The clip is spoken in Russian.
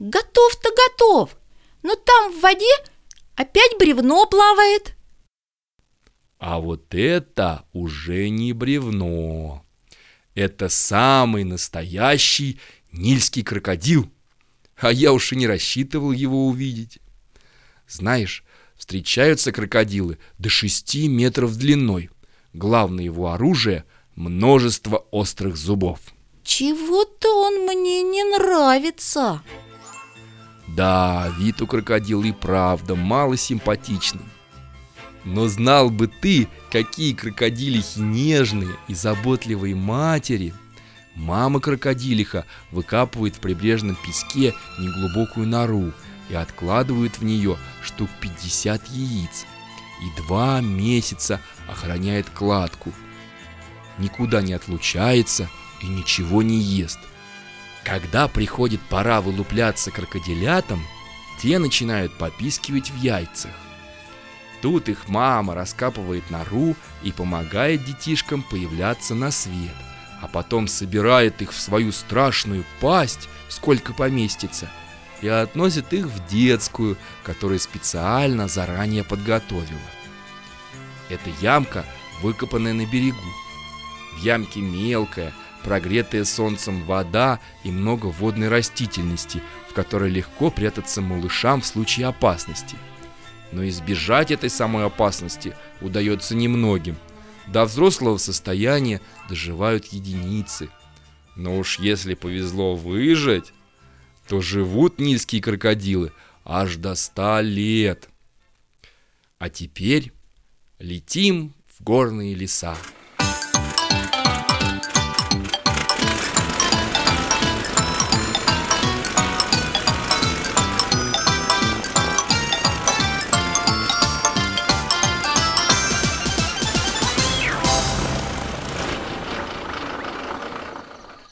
Готов-то готов, но там в воде опять бревно плавает. А вот это уже не бревно. Это самый настоящий нильский крокодил. А я уж и не рассчитывал его увидеть. Знаешь, встречаются крокодилы до 6 метров длиной. Главное его оружие – множество острых зубов. Чего-то он мне не нравится. Да, вид у крокодила и правда мало симпатичный. Но знал бы ты, какие крокодилихи нежные и заботливые матери. Мама крокодилиха выкапывает в прибрежном песке неглубокую нору и откладывает в нее штук 50 яиц. И два месяца охраняет кладку. Никуда не отлучается и ничего не ест. Когда приходит пора вылупляться крокодилятам, те начинают попискивать в яйцах. Тут их мама раскапывает нору и помогает детишкам появляться на свет, а потом собирает их в свою страшную пасть, сколько поместится, и относит их в детскую, которую специально заранее подготовила. Эта ямка, выкопанная на берегу. В ямке мелкая, прогретая солнцем вода и много водной растительности, в которой легко прятаться малышам в случае опасности – но избежать этой самой опасности удается немногим. До взрослого состояния доживают единицы. Но уж если повезло выжить, то живут низкие крокодилы аж до ста лет. А теперь летим в горные леса.